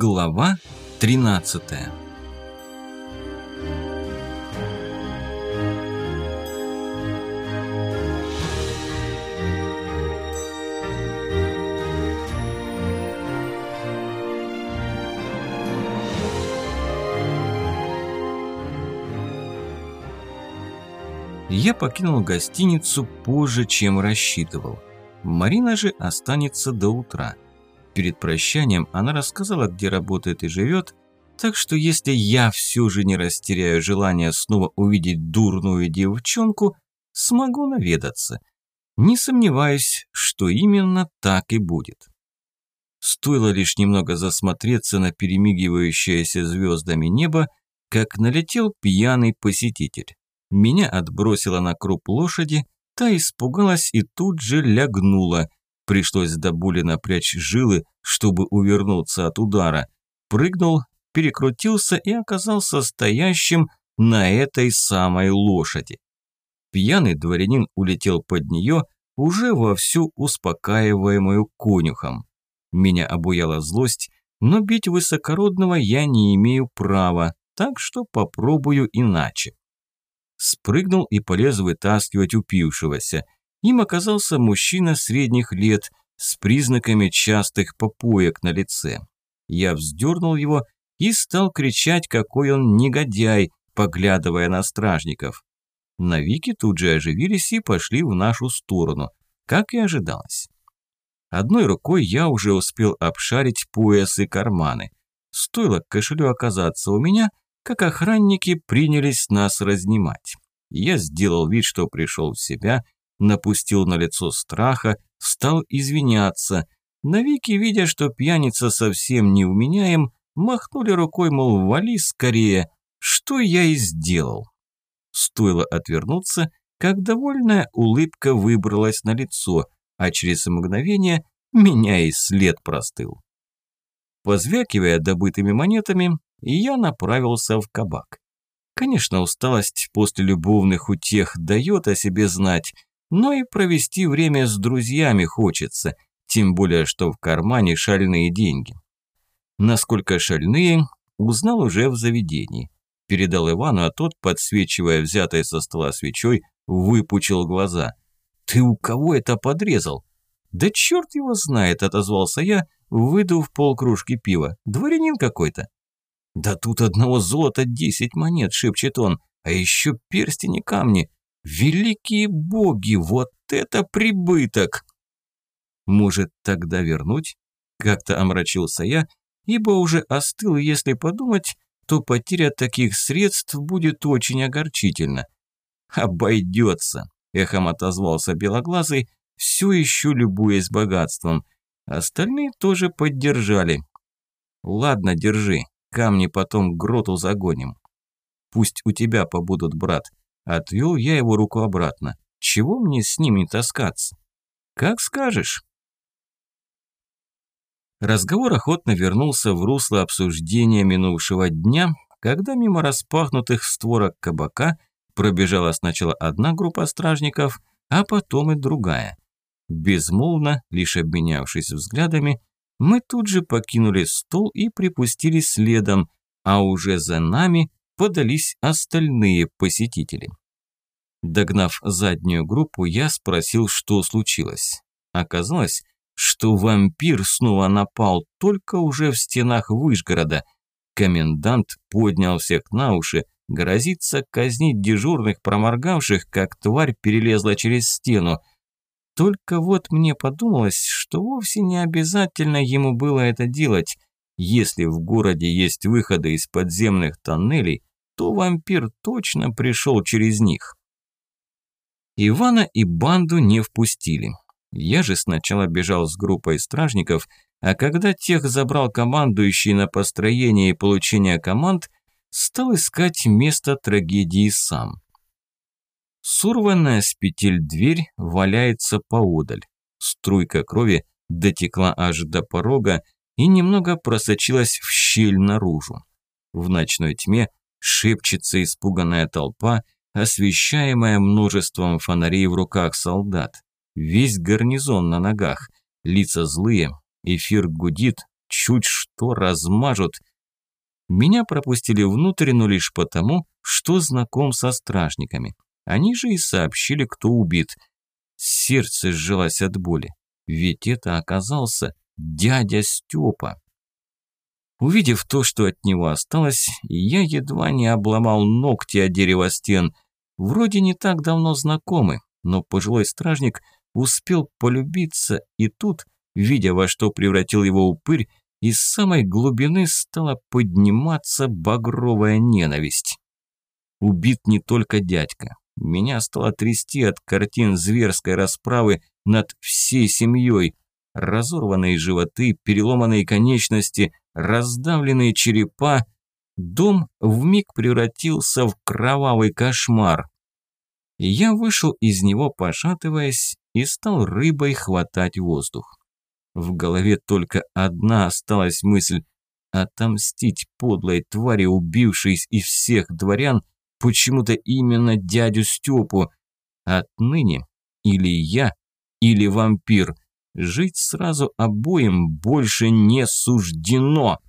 Глава 13 Я покинул гостиницу позже, чем рассчитывал. Марина же останется до утра. Перед прощанием она рассказала, где работает и живет, так что если я все же не растеряю желание снова увидеть дурную девчонку, смогу наведаться. Не сомневаюсь, что именно так и будет. Стоило лишь немного засмотреться на перемигивающееся звездами небо, как налетел пьяный посетитель. Меня отбросило на круп лошади, та испугалась и тут же лягнула. Пришлось до боли напрячь жилы, чтобы увернуться от удара. Прыгнул, перекрутился и оказался стоящим на этой самой лошади. Пьяный дворянин улетел под нее, уже вовсю успокаиваемую конюхом. Меня обуяла злость, но бить высокородного я не имею права, так что попробую иначе. Спрыгнул и полез вытаскивать упившегося – им оказался мужчина средних лет с признаками частых попоек на лице. Я вздернул его и стал кричать, какой он негодяй, поглядывая на стражников. Навики тут же оживились и пошли в нашу сторону, как и ожидалось. Одной рукой я уже успел обшарить пояс и карманы. Стоило кошелю оказаться у меня, как охранники принялись нас разнимать. Я сделал вид, что пришел в себя – напустил на лицо страха, стал извиняться. Навики, видя, что пьяница совсем не уменяем, махнули рукой, мол, вали скорее, что я и сделал. Стоило отвернуться, как довольная улыбка выбралась на лицо, а через мгновение меня и след простыл. Позвякивая добытыми монетами, я направился в кабак. Конечно, усталость после любовных утех дает о себе знать, но и провести время с друзьями хочется, тем более, что в кармане шальные деньги. Насколько шальные, узнал уже в заведении. Передал Ивану, а тот, подсвечивая взятой со стола свечой, выпучил глаза. «Ты у кого это подрезал?» «Да черт его знает», – отозвался я, выдув полкружки пива. «Дворянин какой-то». «Да тут одного золота десять монет», – шепчет он, «а еще перстени камни. Великие боги, вот это прибыток! Может, тогда вернуть? Как-то омрачился я, ибо уже остыл, если подумать, то потеря таких средств будет очень огорчительно. «Обойдется», – эхом отозвался Белоглазый, все еще любуясь богатством. Остальные тоже поддержали. «Ладно, держи, камни потом к гроту загоним. Пусть у тебя побудут, брат. Отвел я его руку обратно. Чего мне с ним не таскаться? Как скажешь. Разговор охотно вернулся в русло обсуждения минувшего дня, когда мимо распахнутых створок кабака пробежала сначала одна группа стражников, а потом и другая. Безмолвно, лишь обменявшись взглядами, мы тут же покинули стол и припустили следом, а уже за нами подались остальные посетители. Догнав заднюю группу, я спросил, что случилось. Оказалось, что вампир снова напал, только уже в стенах Вышгорода. Комендант поднял всех на уши, грозится казнить дежурных проморгавших, как тварь перелезла через стену. Только вот мне подумалось, что вовсе не обязательно ему было это делать. Если в городе есть выходы из подземных тоннелей, то вампир точно пришел через них. Ивана и банду не впустили. Я же сначала бежал с группой стражников, а когда тех забрал командующий на построение и получение команд, стал искать место трагедии сам. Сорванная с петель дверь валяется поодаль. Струйка крови дотекла аж до порога и немного просочилась в щель наружу. В ночной тьме шепчется испуганная толпа – освещаемая множеством фонарей в руках солдат. Весь гарнизон на ногах, лица злые, эфир гудит, чуть что размажут. Меня пропустили внутрь, но лишь потому, что знаком со стражниками. Они же и сообщили, кто убит. Сердце сжалось от боли, ведь это оказался дядя Степа. Увидев то, что от него осталось, я едва не обломал ногти о дерево стен. Вроде не так давно знакомы, но пожилой стражник успел полюбиться, и тут, видя во что превратил его упырь, из самой глубины стала подниматься багровая ненависть. Убит не только дядька. Меня стало трясти от картин зверской расправы над всей семьей. Разорванные животы, переломанные конечности, раздавленные черепа. Дом вмиг превратился в кровавый кошмар. Я вышел из него, пошатываясь, и стал рыбой хватать воздух. В голове только одна осталась мысль – отомстить подлой твари, убившей из всех дворян, почему-то именно дядю Степу. Отныне или я, или вампир – Жить сразу обоим больше не суждено.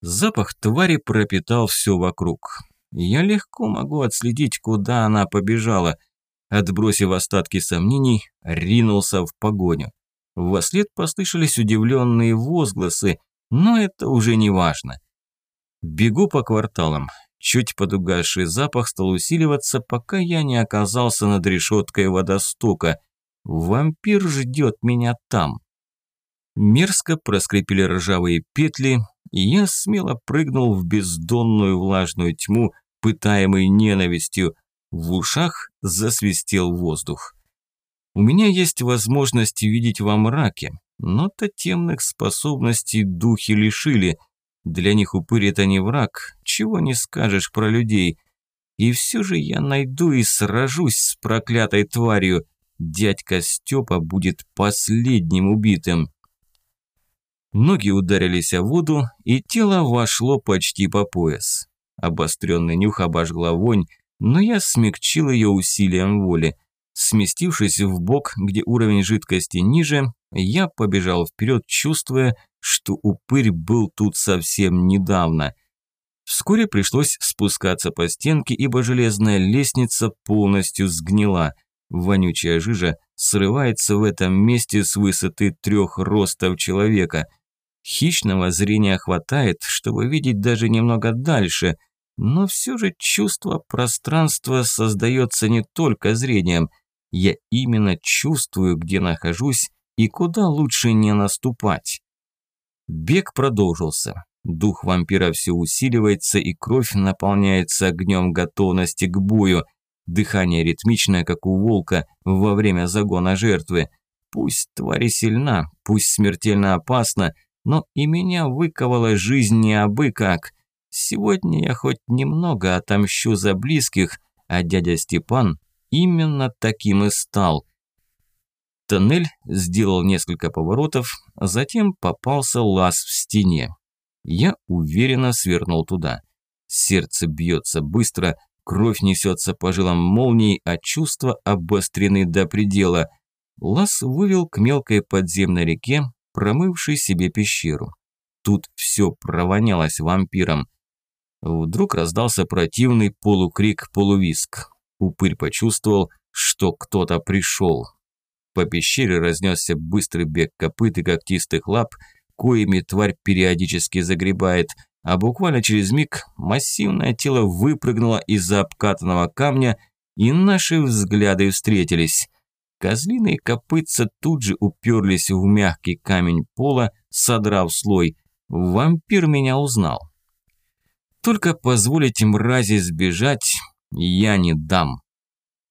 Запах твари пропитал все вокруг. Я легко могу отследить, куда она побежала. Отбросив остатки сомнений, ринулся в погоню. Вслед послышались удивленные возгласы, но это уже не важно. Бегу по кварталам. Чуть подугасший запах стал усиливаться, пока я не оказался над решеткой водостока. Вампир ждет меня там. Мерзко проскрипели ржавые петли, и я смело прыгнул в бездонную влажную тьму, пытаемый ненавистью. В ушах засвистел воздух. У меня есть возможность видеть во мраке, но тотемных способностей духи лишили. Для них упырь это не враг, чего не скажешь про людей. И все же я найду и сражусь с проклятой тварью – дядька Степа будет последним убитым. Ноги ударились о воду, и тело вошло почти по пояс. Обостренный нюх обожгла вонь, но я смягчил ее усилием воли. Сместившись в бок, где уровень жидкости ниже, я побежал вперед, чувствуя, что упырь был тут совсем недавно. Вскоре пришлось спускаться по стенке, ибо железная лестница полностью сгнила – Вонючая жижа срывается в этом месте с высоты трех ростов человека. Хищного зрения хватает, чтобы видеть даже немного дальше, но все же чувство пространства создается не только зрением. Я именно чувствую, где нахожусь и куда лучше не наступать. Бег продолжился. Дух вампира все усиливается, и кровь наполняется огнем готовности к бою – Дыхание ритмичное, как у волка во время загона жертвы. Пусть тварь сильна, пусть смертельно опасна, но и меня выковала жизнь не абы как. Сегодня я хоть немного отомщу за близких, а дядя Степан именно таким и стал. Тоннель сделал несколько поворотов, затем попался лаз в стене. Я уверенно свернул туда. Сердце бьется быстро, Кровь несется по жилам молнией, а чувства обострены до предела. Лаз вывел к мелкой подземной реке, промывшей себе пещеру. Тут все провонялось вампиром. Вдруг раздался противный полукрик-полувиск. Упырь почувствовал, что кто-то пришел. По пещере разнесся быстрый бег копыт и когтистых лап, коими тварь периодически загребает – а буквально через миг массивное тело выпрыгнуло из-за обкатанного камня, и наши взгляды встретились. Козлиные копытца тут же уперлись в мягкий камень пола, содрав слой. Вампир меня узнал. Только позволить мрази сбежать я не дам.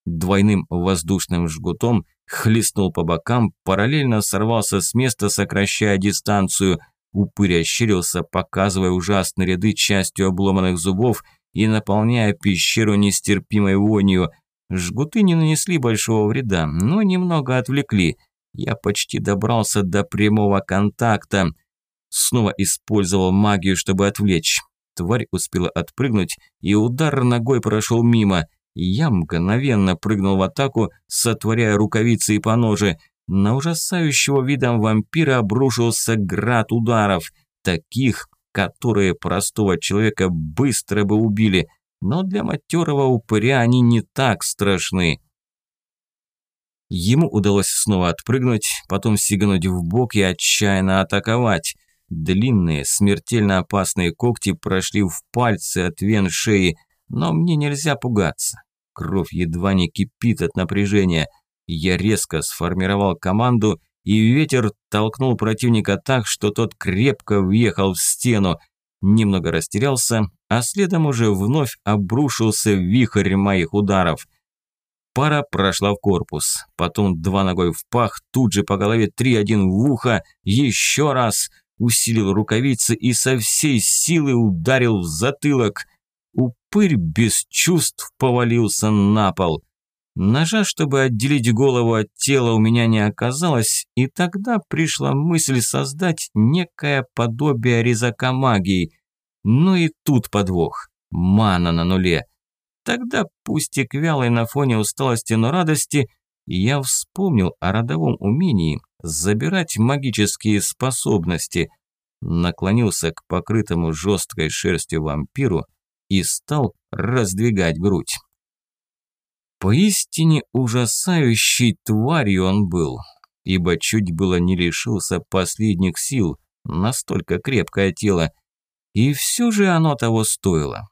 Двойным воздушным жгутом хлестнул по бокам, параллельно сорвался с места, сокращая дистанцию – Упырь ощерился, показывая ужасные ряды частью обломанных зубов и наполняя пещеру нестерпимой вонью. Жгуты не нанесли большого вреда, но немного отвлекли. Я почти добрался до прямого контакта. Снова использовал магию, чтобы отвлечь. Тварь успела отпрыгнуть, и удар ногой прошел мимо. Я мгновенно прыгнул в атаку, сотворяя рукавицы и поножи. На ужасающего видом вампира обрушился град ударов, таких, которые простого человека быстро бы убили, но для матерого упыря они не так страшны. Ему удалось снова отпрыгнуть, потом сигануть в бок и отчаянно атаковать. Длинные, смертельно опасные когти прошли в пальцы от вен шеи, но мне нельзя пугаться. Кровь едва не кипит от напряжения. Я резко сформировал команду, и ветер толкнул противника так, что тот крепко въехал в стену. Немного растерялся, а следом уже вновь обрушился вихрь моих ударов. Пара прошла в корпус, потом два ногой в пах, тут же по голове три-один в ухо, еще раз, усилил рукавицы и со всей силы ударил в затылок. Упырь без чувств повалился на пол. Ножа, чтобы отделить голову от тела, у меня не оказалось, и тогда пришла мысль создать некое подобие резака магии. Ну и тут подвох. Мана на нуле. Тогда, пусть и к вялой на фоне усталости, но радости, я вспомнил о родовом умении забирать магические способности, наклонился к покрытому жесткой шерстью вампиру и стал раздвигать грудь. Поистине ужасающей тварью он был, ибо чуть было не лишился последних сил, настолько крепкое тело, и все же оно того стоило.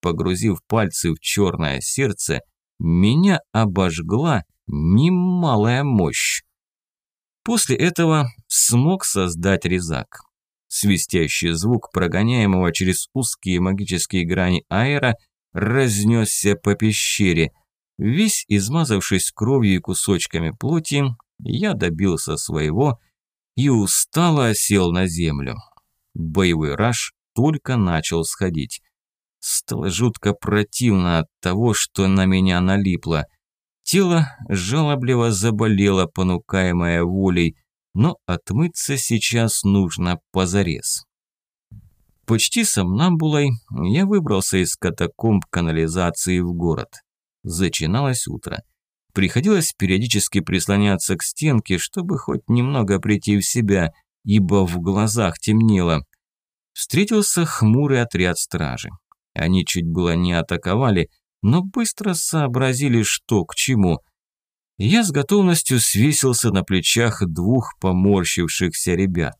Погрузив пальцы в черное сердце, меня обожгла немалая мощь. После этого смог создать резак. Свистящий звук прогоняемого через узкие магические грани аэра разнесся по пещере – Весь измазавшись кровью и кусочками плоти, я добился своего и устало осел на землю. Боевой раж только начал сходить. Стало жутко противно от того, что на меня налипло. Тело жалобливо заболело, понукаемое волей, но отмыться сейчас нужно позарез. Почти сомнамбулой я выбрался из катакомб канализации в город. Зачиналось утро. Приходилось периодически прислоняться к стенке, чтобы хоть немного прийти в себя, ибо в глазах темнело. Встретился хмурый отряд стражи. Они чуть было не атаковали, но быстро сообразили, что к чему. Я с готовностью свесился на плечах двух поморщившихся ребят.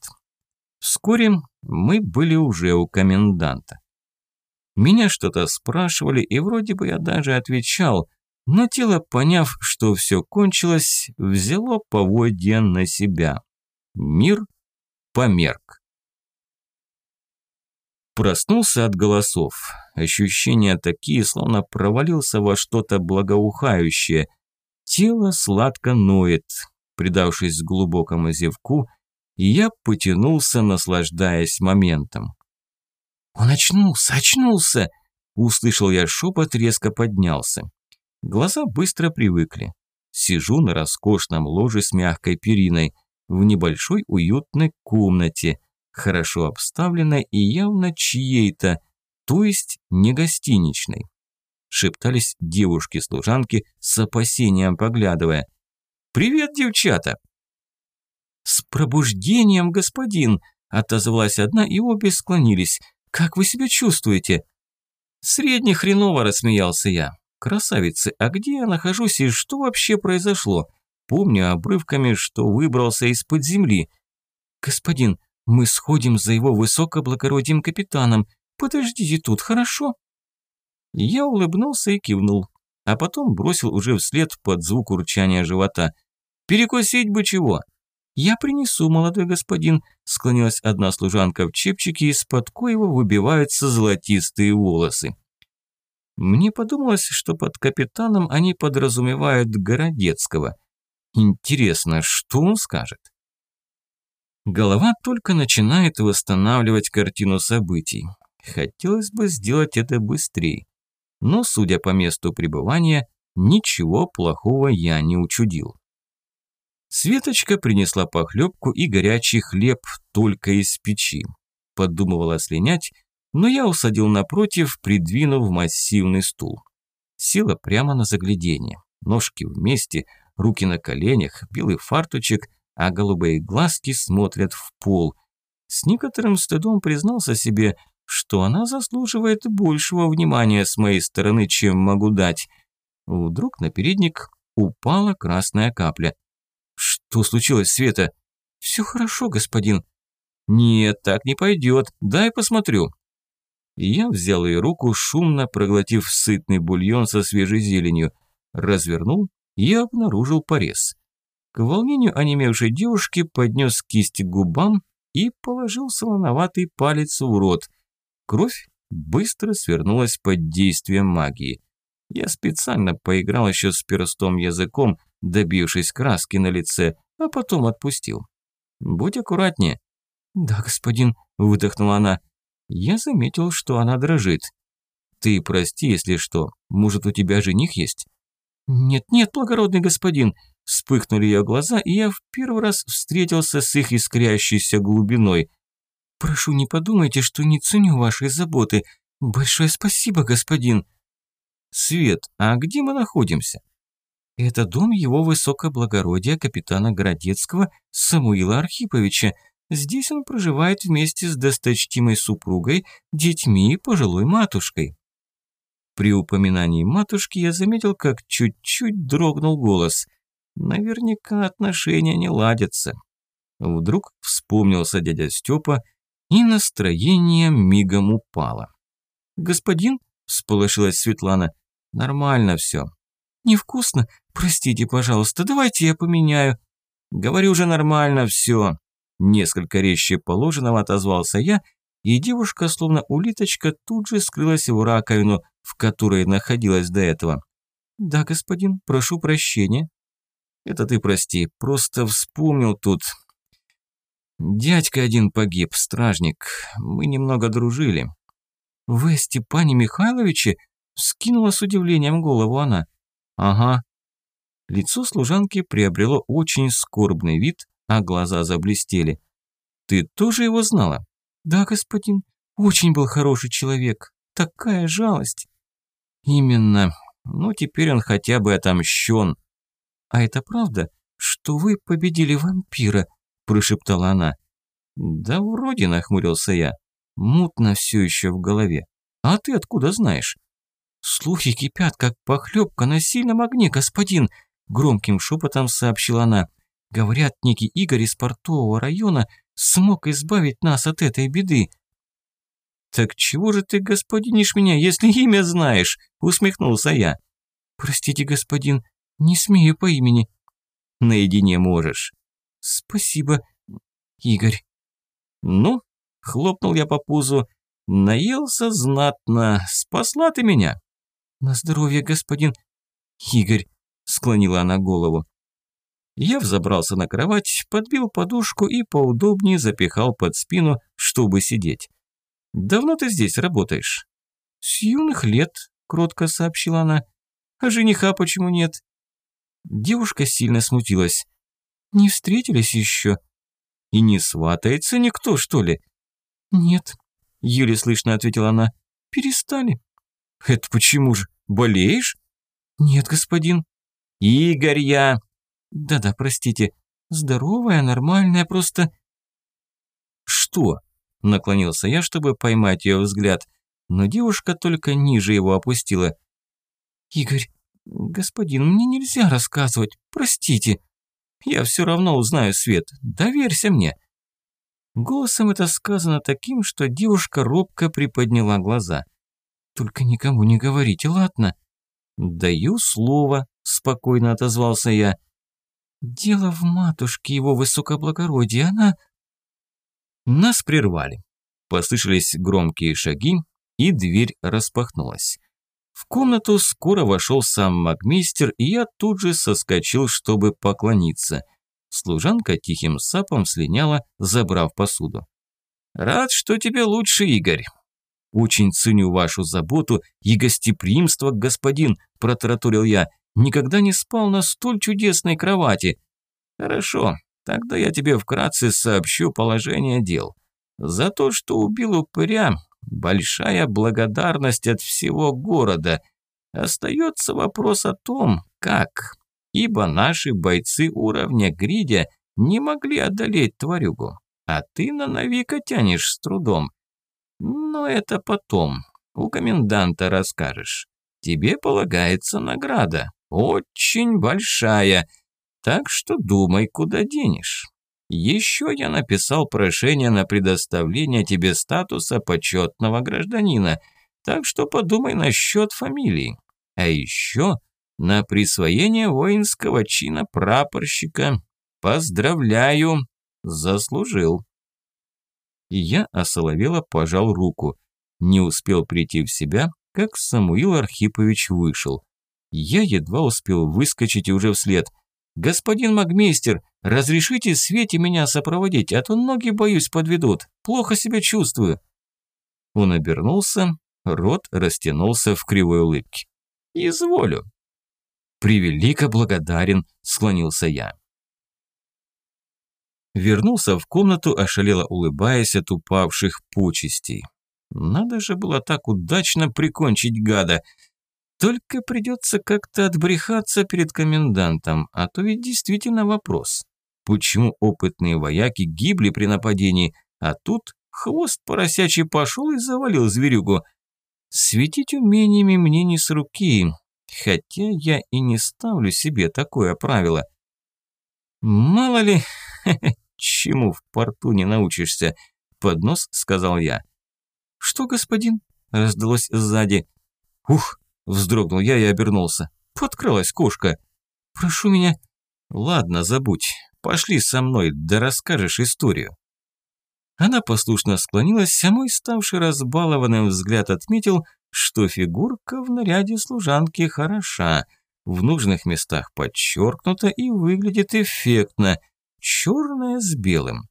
Вскоре мы были уже у коменданта. Меня что-то спрашивали, и вроде бы я даже отвечал, но тело, поняв, что все кончилось, взяло поводья на себя. Мир померк. Проснулся от голосов. Ощущения такие, словно провалился во что-то благоухающее. Тело сладко ноет. Придавшись глубокому зевку, я потянулся, наслаждаясь моментом. «Он очнулся, очнулся!» Услышал я шепот, резко поднялся. Глаза быстро привыкли. Сижу на роскошном ложе с мягкой периной, в небольшой уютной комнате, хорошо обставленной и явно чьей-то, то есть не гостиничной. Шептались девушки-служанки с опасением поглядывая. «Привет, девчата!» «С пробуждением, господин!» – отозвалась одна, и обе склонились – как вы себя чувствуете?» «Средне хреново», – рассмеялся я. «Красавицы, а где я нахожусь и что вообще произошло? Помню обрывками, что выбрался из-под земли. Господин, мы сходим за его высокоблагородием капитаном. Подождите тут, хорошо?» Я улыбнулся и кивнул, а потом бросил уже вслед под звук урчания живота. «Перекусить бы чего?» «Я принесу, молодой господин», – склонилась одна служанка в чепчике, из-под коего выбиваются золотистые волосы. Мне подумалось, что под капитаном они подразумевают Городецкого. Интересно, что он скажет? Голова только начинает восстанавливать картину событий. Хотелось бы сделать это быстрее. Но, судя по месту пребывания, ничего плохого я не учудил. Светочка принесла похлебку и горячий хлеб только из печи. Подумывала слинять, но я усадил напротив, придвинув массивный стул. Села прямо на заглядение. Ножки вместе, руки на коленях, белый фарточек, а голубые глазки смотрят в пол. С некоторым стыдом признался себе, что она заслуживает большего внимания с моей стороны, чем могу дать. Вдруг на передник упала красная капля. «Что случилось, Света?» «Все хорошо, господин». «Нет, так не пойдет. Дай посмотрю». Я взял ее руку, шумно проглотив сытный бульон со свежей зеленью, развернул и обнаружил порез. К волнению онемевшей девушки поднес кисть к губам и положил солоноватый палец в рот. Кровь быстро свернулась под действием магии. Я специально поиграл еще с перстом языком, добившись краски на лице, а потом отпустил. «Будь аккуратнее». «Да, господин», – выдохнула она. Я заметил, что она дрожит. «Ты прости, если что. Может, у тебя жених есть?» «Нет-нет, благородный господин», – вспыхнули ее глаза, и я в первый раз встретился с их искрящейся глубиной. «Прошу, не подумайте, что не ценю вашей заботы. Большое спасибо, господин». «Свет, а где мы находимся?» «Это дом его высокоблагородия капитана Городецкого Самуила Архиповича. Здесь он проживает вместе с досточтимой супругой, детьми и пожилой матушкой». При упоминании матушки я заметил, как чуть-чуть дрогнул голос. Наверняка отношения не ладятся. Вдруг вспомнился дядя Степа, и настроение мигом упало. «Господин?» – всполошилась Светлана. «Нормально все». «Невкусно? Простите, пожалуйста, давайте я поменяю». «Говорю же, нормально все». Несколько резче положенного отозвался я, и девушка, словно улиточка, тут же скрылась в раковину, в которой находилась до этого. «Да, господин, прошу прощения». «Это ты прости, просто вспомнил тут. Дядька один погиб, стражник. Мы немного дружили». «Вы Степане Михайловиче?» – скинула с удивлением голову она. «Ага». Лицо служанки приобрело очень скорбный вид, а глаза заблестели. «Ты тоже его знала?» «Да, господин. Очень был хороший человек. Такая жалость». «Именно. Ну, теперь он хотя бы отомщен». «А это правда, что вы победили вампира?» – прошептала она. «Да вроде», – нахмурился я. «Мутно все еще в голове. А ты откуда знаешь?» «Слухи кипят, как похлебка на сильном огне, господин», – громким шепотом сообщила она. «Говорят, некий Игорь из портового района смог избавить нас от этой беды». «Так чего же ты господинишь меня, если имя знаешь?» – усмехнулся я. «Простите, господин, не смею по имени». «Наедине можешь». «Спасибо, Игорь». «Ну?» – хлопнул я по пузу. «Наелся знатно. Спасла ты меня». «На здоровье, господин Игорь», – склонила она голову. Я взобрался на кровать, подбил подушку и поудобнее запихал под спину, чтобы сидеть. «Давно ты здесь работаешь?» «С юных лет», – кротко сообщила она. «А жениха почему нет?» Девушка сильно смутилась. «Не встретились еще?» «И не сватается никто, что ли?» «Нет», – еле слышно ответила она. «Перестали». «Это почему же? Болеешь?» «Нет, господин». «Игорь я!» «Да-да, простите. Здоровая, нормальная, просто...» «Что?» – наклонился я, чтобы поймать ее взгляд, но девушка только ниже его опустила. «Игорь, господин, мне нельзя рассказывать, простите. Я все равно узнаю Свет, доверься мне». Голосом это сказано таким, что девушка робко приподняла глаза. «Только никому не говорите, ладно?» «Даю слово», – спокойно отозвался я. «Дело в матушке его высокоблагородия, она...» Нас прервали. Послышались громкие шаги, и дверь распахнулась. В комнату скоро вошел сам магмейстер, и я тут же соскочил, чтобы поклониться. Служанка тихим сапом слиняла, забрав посуду. «Рад, что тебе лучше, Игорь. «Очень ценю вашу заботу и гостеприимство, господин», – протараторил я. «Никогда не спал на столь чудесной кровати». «Хорошо, тогда я тебе вкратце сообщу положение дел. За то, что убил упыря, большая благодарность от всего города. Остается вопрос о том, как». ибо наши бойцы уровня Гридя не могли одолеть тварюгу, а ты на Навика тянешь с трудом. Но это потом, у коменданта расскажешь. Тебе полагается награда, очень большая, так что думай, куда денешь. Еще я написал прошение на предоставление тебе статуса почетного гражданина, так что подумай насчет фамилии. А еще на присвоение воинского чина прапорщика. Поздравляю, заслужил. И я осоловело пожал руку. Не успел прийти в себя, как Самуил Архипович вышел. Я едва успел выскочить и уже вслед. «Господин Магмейстер, разрешите Свете меня сопроводить, а то ноги, боюсь, подведут. Плохо себя чувствую». Он обернулся, рот растянулся в кривой улыбке. «Изволю». «Превелико благодарен», – склонился я. Вернулся в комнату, ошалело улыбаясь от упавших почестей. Надо же было так удачно прикончить гада. Только придется как-то отбрехаться перед комендантом, а то ведь действительно вопрос. Почему опытные вояки гибли при нападении, а тут хвост поросячий пошел и завалил зверюгу. Светить умениями мне не с руки, хотя я и не ставлю себе такое правило. Мало ли, чему в порту не научишься, поднос сказал я. «Что, господин?» – раздалось сзади. «Ух!» – вздрогнул я и обернулся. Подкралась кошка. «Прошу меня...» «Ладно, забудь. Пошли со мной, да расскажешь историю». Она послушно склонилась, а мой ставший разбалованным взгляд отметил, что фигурка в наряде служанки хороша, в нужных местах подчеркнута и выглядит эффектно, черная с белым.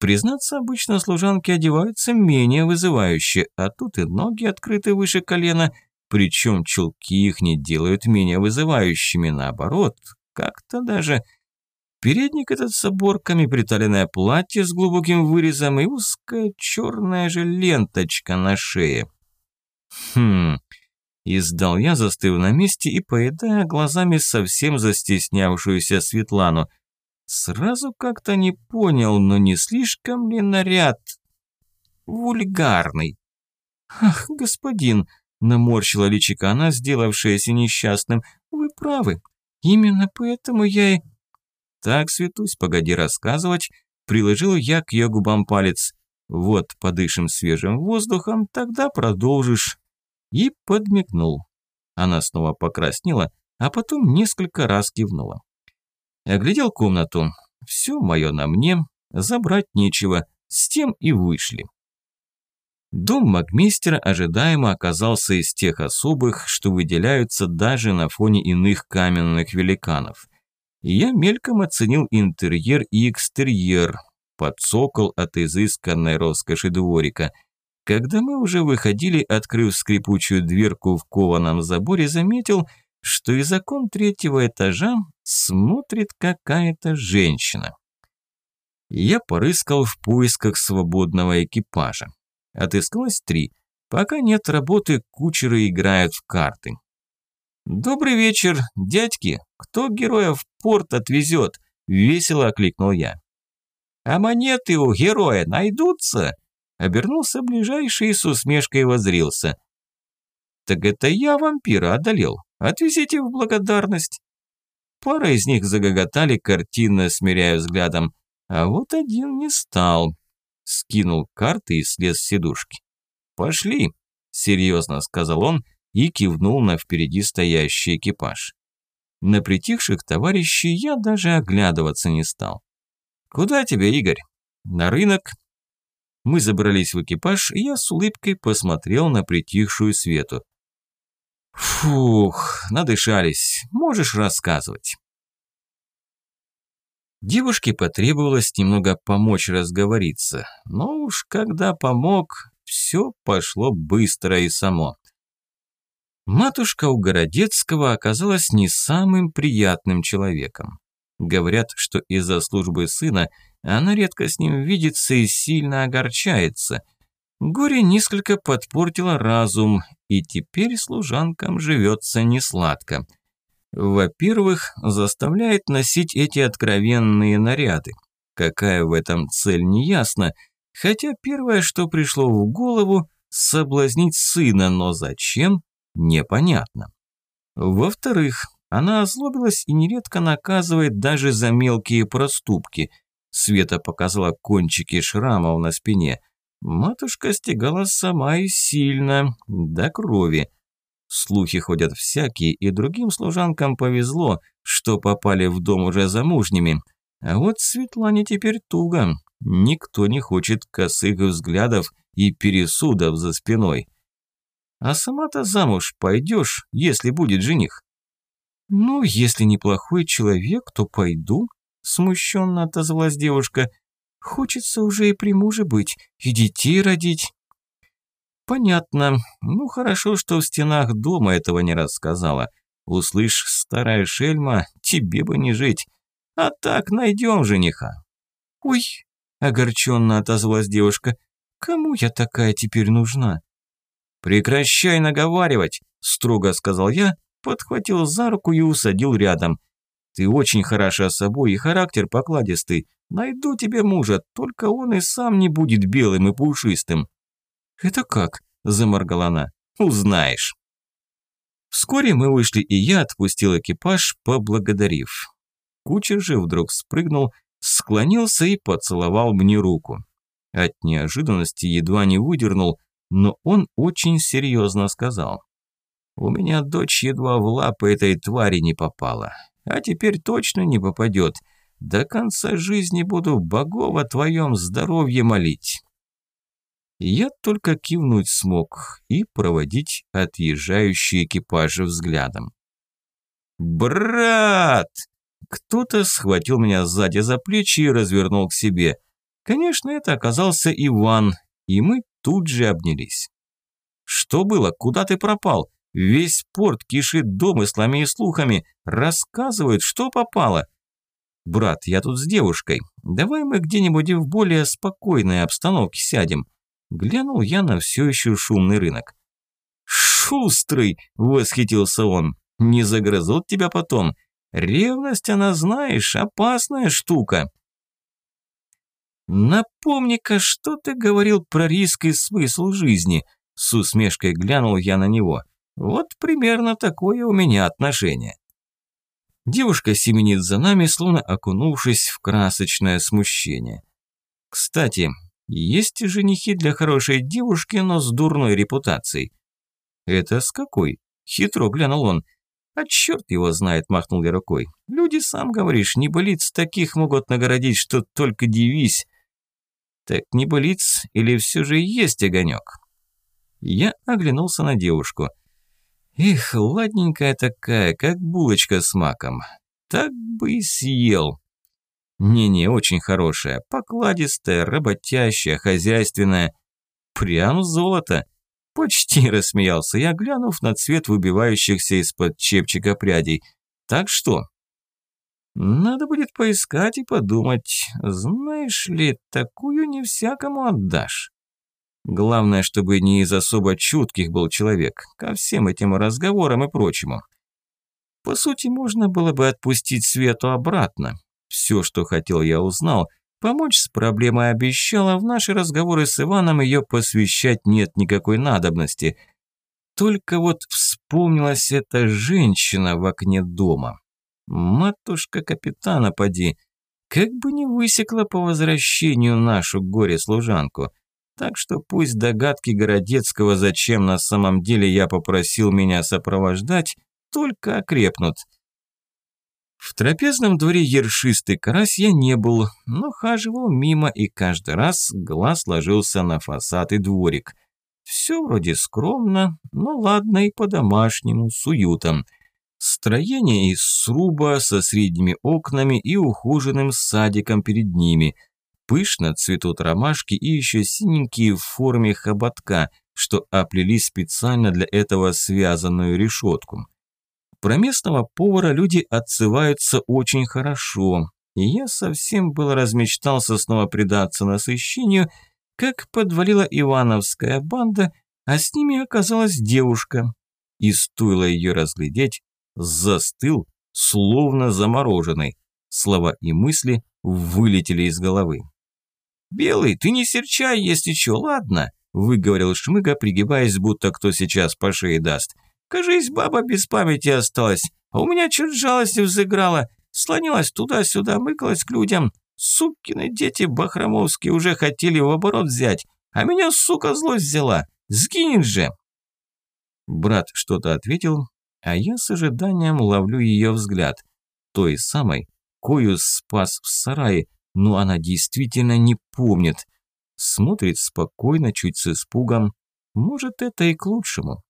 Признаться, обычно служанки одеваются менее вызывающе, а тут и ноги открыты выше колена, причем чулки их не делают менее вызывающими, наоборот, как-то даже... Передник этот с оборками, приталенное платье с глубоким вырезом и узкая черная же ленточка на шее. Хм... Издал я, застыв на месте и поедая глазами совсем застеснявшуюся Светлану – Сразу как-то не понял, но не слишком ли наряд вульгарный? Ах, господин, наморщила личика она, сделавшаяся несчастным. Вы правы. Именно поэтому я и... Так, Светусь, погоди рассказывать. Приложил я к ее губам палец. Вот, подышим свежим воздухом, тогда продолжишь. И подмигнул. Она снова покраснела, а потом несколько раз кивнула. Оглядел комнату. Все мое на мне, забрать нечего, с тем и вышли. Дом Макмистера ожидаемо оказался из тех особых, что выделяются даже на фоне иных каменных великанов. Я мельком оценил интерьер и экстерьер, подсокол от изысканной роскоши дворика. Когда мы уже выходили, открыв скрипучую дверку в кованом заборе, заметил – что из окон третьего этажа смотрит какая-то женщина. Я порыскал в поисках свободного экипажа. Отыскалось три. Пока нет работы, кучеры играют в карты. «Добрый вечер, дядьки! Кто героя в порт отвезет?» – весело окликнул я. «А монеты у героя найдутся?» Обернулся ближайший и с усмешкой возрился. «Так это я вампира одолел. Отвезите в благодарность». Пара из них загоготали, картинно смиряя взглядом. А вот один не стал. Скинул карты и слез с сидушки. «Пошли», – серьезно сказал он и кивнул на впереди стоящий экипаж. На притихших товарищей я даже оглядываться не стал. «Куда тебе, Игорь?» «На рынок». Мы забрались в экипаж, и я с улыбкой посмотрел на притихшую Свету. Фух, надышались. Можешь рассказывать. Девушке потребовалось немного помочь разговориться, но уж когда помог, все пошло быстро и само. Матушка у Городецкого оказалась не самым приятным человеком. Говорят, что из-за службы сына она редко с ним видится и сильно огорчается – Горе несколько подпортило разум, и теперь служанкам живется несладко. Во-первых, заставляет носить эти откровенные наряды. Какая в этом цель, не ясно, хотя первое, что пришло в голову, соблазнить сына, но зачем, непонятно. Во-вторых, она озлобилась и нередко наказывает даже за мелкие проступки. Света показала кончики шрамов на спине. Матушка стегала сама и сильно, до крови. Слухи ходят всякие, и другим служанкам повезло, что попали в дом уже замужними. А вот Светлане теперь туго. Никто не хочет косых взглядов и пересудов за спиной. А сама-то замуж пойдешь, если будет жених. «Ну, если неплохой человек, то пойду», – смущенно отозвалась девушка. «Хочется уже и при муже быть, и детей родить». «Понятно. Ну, хорошо, что в стенах дома этого не рассказала. Услышь, старая шельма, тебе бы не жить. А так найдем жениха». «Ой», – огорченно отозвалась девушка, – «кому я такая теперь нужна?» «Прекращай наговаривать», – строго сказал я, подхватил за руку и усадил рядом. «Ты очень хороша собой и характер покладистый. Найду тебе мужа, только он и сам не будет белым и пушистым». «Это как?» – заморгала она. «Узнаешь». Вскоре мы вышли, и я отпустил экипаж, поблагодарив. Кучер же вдруг спрыгнул, склонился и поцеловал мне руку. От неожиданности едва не выдернул, но он очень серьезно сказал. У меня дочь едва в лапы этой твари не попала. А теперь точно не попадет. До конца жизни буду богов о твоем здоровье молить. Я только кивнуть смог и проводить отъезжающие экипажи взглядом. «Брат!» Кто-то схватил меня сзади за плечи и развернул к себе. Конечно, это оказался Иван, и мы тут же обнялись. «Что было? Куда ты пропал? Весь порт кишит домыслами и слухами. Рассказывают, что попало. Брат, я тут с девушкой. Давай мы где-нибудь в более спокойной обстановке сядем. Глянул я на все еще шумный рынок. «Шустрый!» – восхитился он. «Не загрызут тебя потом. Ревность, она, знаешь, опасная штука». «Напомни-ка, что ты говорил про риск и смысл жизни?» С усмешкой глянул я на него. Вот примерно такое у меня отношение. Девушка семенит за нами, словно окунувшись в красочное смущение. Кстати, есть женихи для хорошей девушки, но с дурной репутацией. Это с какой? Хитро глянул он. А черт его знает, махнул я рукой. Люди, сам говоришь, небылиц таких могут нагородить, что только дивись. Так небылиц или все же есть огонек? Я оглянулся на девушку – Их, ладненькая такая, как булочка с маком. Так бы и съел. Не-не, очень хорошая, покладистая, работящая, хозяйственная. Прям золото. Почти рассмеялся я, глянув на цвет выбивающихся из-под чепчика прядей. Так что? Надо будет поискать и подумать. Знаешь ли, такую не всякому отдашь. Главное, чтобы не из особо чутких был человек, ко всем этим разговорам и прочему. По сути, можно было бы отпустить Свету обратно. Все, что хотел, я узнал. Помочь с проблемой обещала, в наши разговоры с Иваном ее посвящать нет никакой надобности. Только вот вспомнилась эта женщина в окне дома. Матушка капитана поди, как бы не высекла по возвращению нашу горе-служанку – так что пусть догадки Городецкого, зачем на самом деле я попросил меня сопровождать, только окрепнут. В трапезном дворе ершистый карась я не был, но хаживал мимо и каждый раз глаз ложился на фасад и дворик. Все вроде скромно, но ладно и по-домашнему, с уютом. Строение из сруба со средними окнами и ухоженным садиком перед ними – Пышно цветут ромашки и еще синенькие в форме хоботка, что оплели специально для этого связанную решетку. Про местного повара люди отзываются очень хорошо, и я совсем было размечтался снова предаться насыщению, как подвалила Ивановская банда, а с ними оказалась девушка. И стоило ее разглядеть, застыл, словно замороженный. Слова и мысли вылетели из головы. «Белый, ты не серчай, если чё, ладно?» – выговорил Шмыга, пригибаясь, будто кто сейчас по шее даст. «Кажись, баба без памяти осталась, а у меня чуть жалости взыграла, слонилась туда-сюда, мыкалась к людям. Сукины дети бахромовские уже хотели в оборот взять, а меня, сука, злость взяла. Сгинет же!» Брат что-то ответил, а я с ожиданием ловлю ее взгляд. Той самой, кою спас в сарае, но она действительно не помнит. Смотрит спокойно, чуть с испугом. Может, это и к лучшему.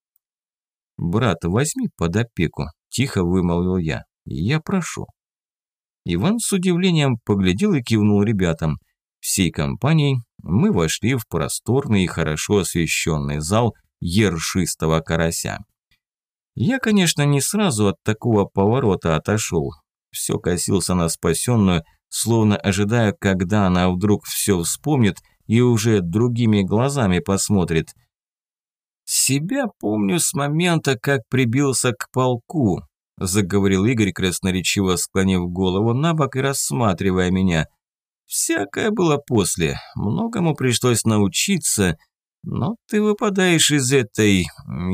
«Брат, возьми под опеку», – тихо вымолвил я. «Я прошу». Иван с удивлением поглядел и кивнул ребятам. Всей компанией мы вошли в просторный и хорошо освещенный зал ершистого карася. Я, конечно, не сразу от такого поворота отошел. Все косился на спасенную, словно ожидая, когда она вдруг все вспомнит и уже другими глазами посмотрит. «Себя помню с момента, как прибился к полку», – заговорил Игорь, красноречиво склонив голову на бок и рассматривая меня. «Всякое было после, многому пришлось научиться, но ты выпадаешь из этой,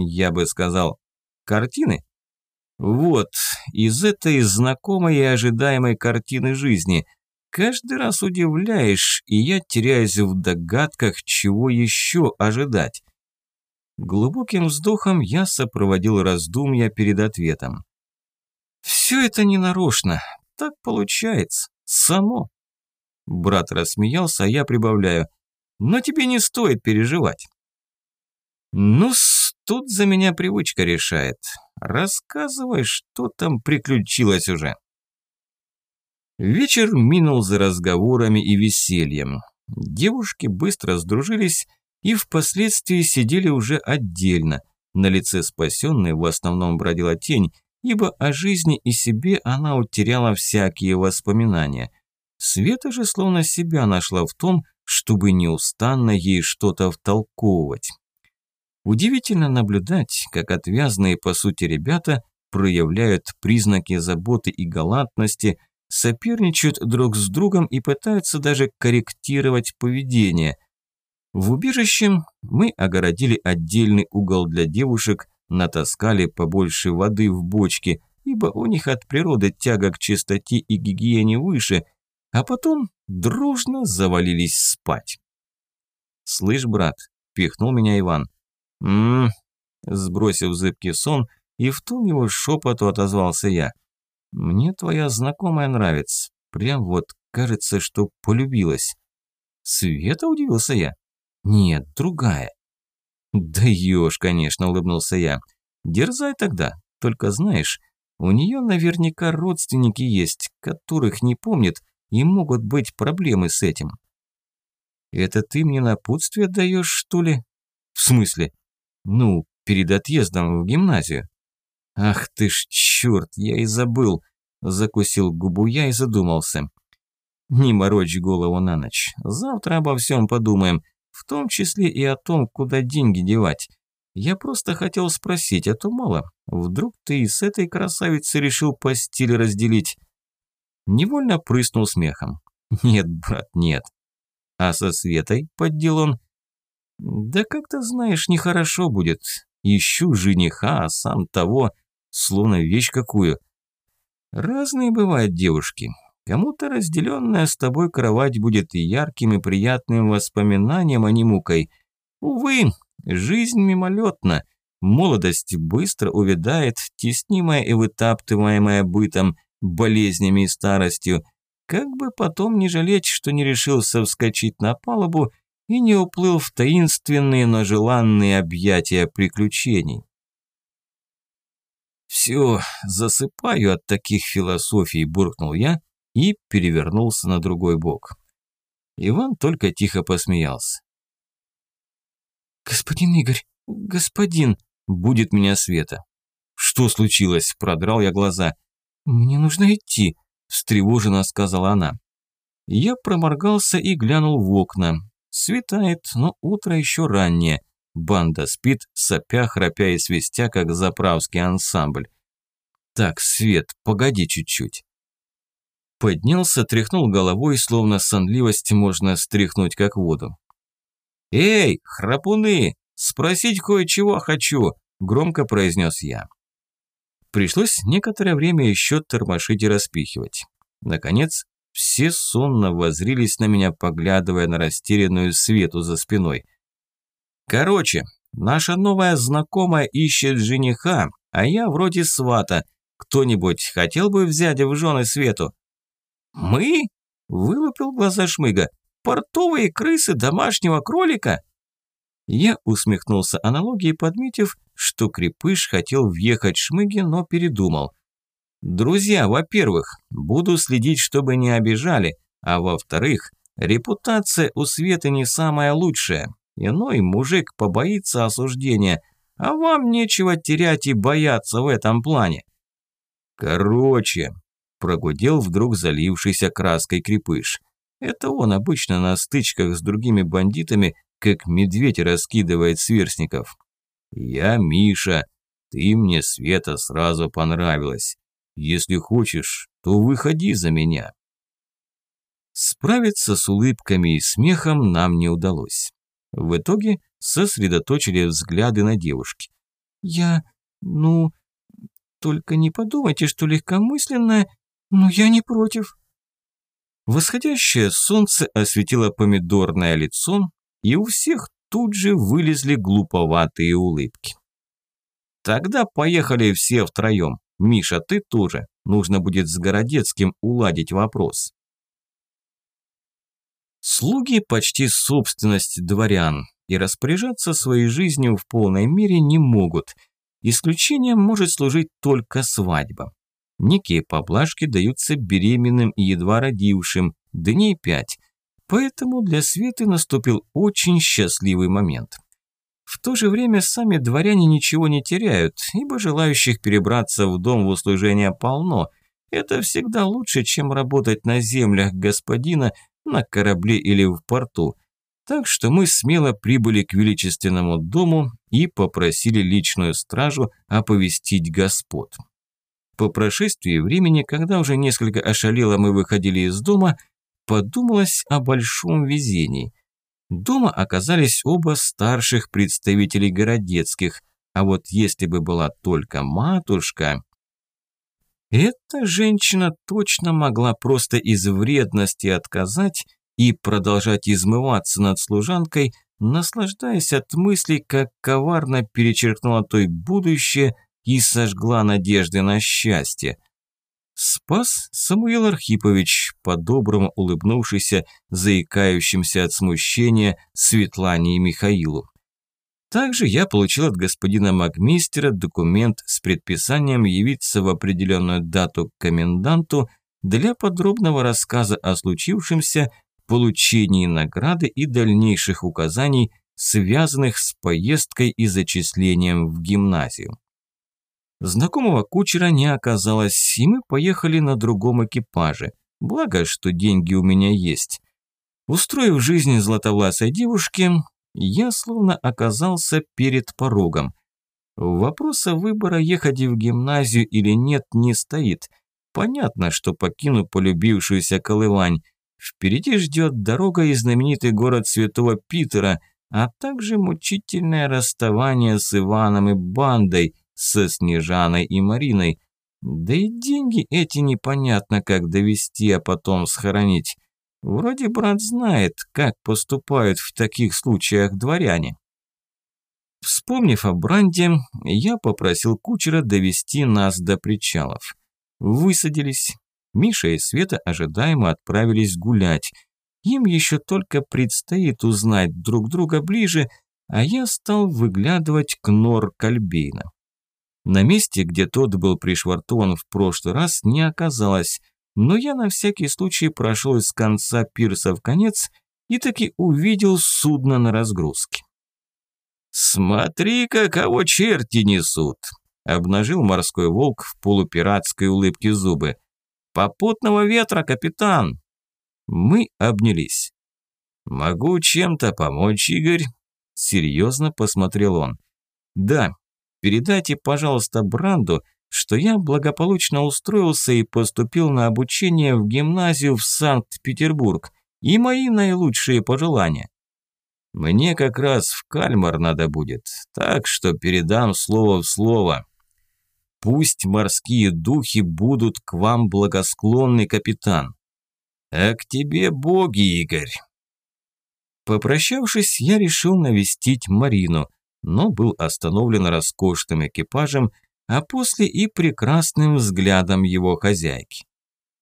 я бы сказал, картины. Вот, из этой знакомой и ожидаемой картины жизни. Каждый раз удивляешь, и я теряюсь в догадках, чего еще ожидать. Глубоким вздохом я сопроводил раздумья перед ответом. «Все это не нарочно, так получается, само». Брат рассмеялся, а я прибавляю. «Но тебе не стоит переживать». «Ну, тут за меня привычка решает. Рассказывай, что там приключилось уже». Вечер минул за разговорами и весельем. Девушки быстро сдружились и впоследствии сидели уже отдельно. На лице спасенной в основном бродила тень, ибо о жизни и себе она утеряла всякие воспоминания. Света же словно себя нашла в том, чтобы неустанно ей что-то втолковывать. Удивительно наблюдать, как отвязные по сути ребята проявляют признаки заботы и галантности, соперничают друг с другом и пытаются даже корректировать поведение. В убежище мы огородили отдельный угол для девушек, натаскали побольше воды в бочке, ибо у них от природы тяга к чистоте и гигиене выше, а потом дружно завалились спать. «Слышь, брат», – пихнул меня Иван, – «М-м-м», сбросив зыбкий сон, и в тон его шепоту отозвался я. «Мне твоя знакомая нравится. Прям вот кажется, что полюбилась». «Света?» – удивился я. «Нет, другая». «Да ешь, конечно», – улыбнулся я. «Дерзай тогда. Только знаешь, у нее наверняка родственники есть, которых не помнит, и могут быть проблемы с этим». «Это ты мне напутствие даешь, что ли?» «В смысле?» Ну, перед отъездом в гимназию. Ах ты ж черт, я и забыл. Закусил губу я и задумался. Не морочь голову на ночь. Завтра обо всем подумаем, в том числе и о том, куда деньги девать. Я просто хотел спросить, а то мало. Вдруг ты и с этой красавицей решил постель разделить? Невольно прыснул смехом. Нет, брат, нет. А со Светой, поддел он, да как-то, знаешь, нехорошо будет. Ищу жениха, а сам того, словно вещь какую. Разные бывают девушки. Кому-то разделенная с тобой кровать будет ярким, и приятным воспоминанием, а не мукой. Увы, жизнь мимолетна. Молодость быстро увядает, теснимая и вытаптываемая бытом, болезнями и старостью. Как бы потом не жалеть, что не решился вскочить на палубу и не уплыл в таинственные, но желанные объятия приключений. «Все, засыпаю от таких философий», – буркнул я и перевернулся на другой бок. Иван только тихо посмеялся. «Господин Игорь, господин!» – будет меня Света. «Что случилось?» – продрал я глаза. «Мне нужно идти», – встревоженно сказала она. Я проморгался и глянул в окна. Светает, но утро еще раннее. Банда спит, сопя, храпя и свистя, как заправский ансамбль. Так, Свет, погоди чуть-чуть. Поднялся, тряхнул головой, словно сонливость можно стряхнуть как воду. «Эй, храпуны, спросить кое-чего хочу», – громко произнес я. Пришлось некоторое время еще тормошить и распихивать. Наконец, все сонно возрились на меня, поглядывая на растерянную свету за спиной. «Короче, наша новая знакомая ищет жениха, а я вроде свата. Кто-нибудь хотел бы взять в жены Свету?» «Мы?» – вылупил глаза Шмыга. «Портовые крысы домашнего кролика?» Я усмехнулся аналогией, подметив, что Крепыш хотел въехать Шмыге, но передумал. «Друзья, во-первых, буду следить, чтобы не обижали, а во-вторых, репутация у Светы не самая лучшая. Иной мужик побоится осуждения, а вам нечего терять и бояться в этом плане». «Короче», – прогудел вдруг залившийся краской Крепыш. Это он обычно на стычках с другими бандитами как медведь раскидывает сверстников. Я Миша, ты мне, Света, сразу понравилась. Если хочешь, то выходи за меня. Справиться с улыбками и смехом нам не удалось. В итоге сосредоточили взгляды на девушки. «Я... ну... только не подумайте, что легкомысленная, но я не против». Восходящее солнце осветило помидорное лицо, и у всех тут же вылезли глуповатые улыбки. «Тогда поехали все втроем. Миша, ты тоже. Нужно будет с Городецким уладить вопрос». Слуги почти собственность дворян и распоряжаться своей жизнью в полной мере не могут. Исключением может служить только свадьба. Некие поблажки даются беременным и едва родившим, дней пять – Поэтому для Светы наступил очень счастливый момент. В то же время сами дворяне ничего не теряют, ибо желающих перебраться в дом в услужение полно. Это всегда лучше, чем работать на землях господина, на корабле или в порту. Так что мы смело прибыли к величественному дому и попросили личную стражу оповестить господ. По прошествии времени, когда уже несколько ошалело мы выходили из дома – подумалось о большом везении. Дома оказались оба старших представителей городецких, а вот если бы была только матушка... Эта женщина точно могла просто из вредности отказать и продолжать измываться над служанкой, наслаждаясь от мыслей, как коварно перечеркнула той будущее и сожгла надежды на счастье – Спас Самуил Архипович, по-доброму улыбнувшийся, заикающимся от смущения Светлане и Михаилу. Также я получил от господина Магмистера документ с предписанием явиться в определенную дату к коменданту для подробного рассказа о случившемся, получении награды и дальнейших указаний, связанных с поездкой и зачислением в гимназию. Знакомого кучера не оказалось, и мы поехали на другом экипаже. Благо, что деньги у меня есть. Устроив жизнь златовласой девушки, я словно оказался перед порогом. Вопроса выбора ехать в гимназию или нет не стоит. Понятно, что покину полюбившуюся Колывань. Впереди ждет дорога и знаменитый город Святого Питера, а также мучительное расставание с Иваном и бандой, со Снежаной и Мариной. Да и деньги эти непонятно как довести, а потом схоронить. Вроде брат знает, как поступают в таких случаях дворяне. Вспомнив о Бранде, я попросил кучера довести нас до причалов. Высадились. Миша и Света ожидаемо отправились гулять. Им еще только предстоит узнать друг друга ближе, а я стал выглядывать к нор Кальбейна. На месте, где тот был пришвартован в прошлый раз, не оказалось, но я на всякий случай прошел из конца пирса в конец и таки увидел судно на разгрузке. «Смотри-ка, кого черти несут!» – обнажил морской волк в полупиратской улыбке зубы. «Попутного ветра, капитан!» Мы обнялись. «Могу чем-то помочь, Игорь?» – серьезно посмотрел он. «Да, Передайте, пожалуйста, Бранду, что я благополучно устроился и поступил на обучение в гимназию в Санкт-Петербург, и мои наилучшие пожелания. Мне как раз в Кальмар надо будет, так что передам слово в слово. Пусть морские духи будут к вам благосклонны, капитан. А к тебе боги, Игорь. Попрощавшись, я решил навестить Марину, но был остановлен роскошным экипажем, а после и прекрасным взглядом его хозяйки.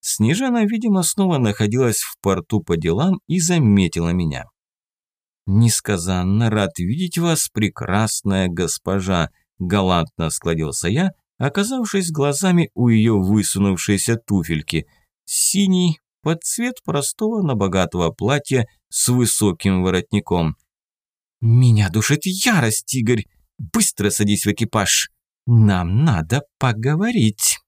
Снежана, видимо, снова находилась в порту по делам и заметила меня. «Несказанно рад видеть вас, прекрасная госпожа», – галантно складился я, оказавшись глазами у ее высунувшейся туфельки. Синий, под цвет простого, но богатого платья с высоким воротником. «Меня душит ярость, Игорь! Быстро садись в экипаж! Нам надо поговорить!»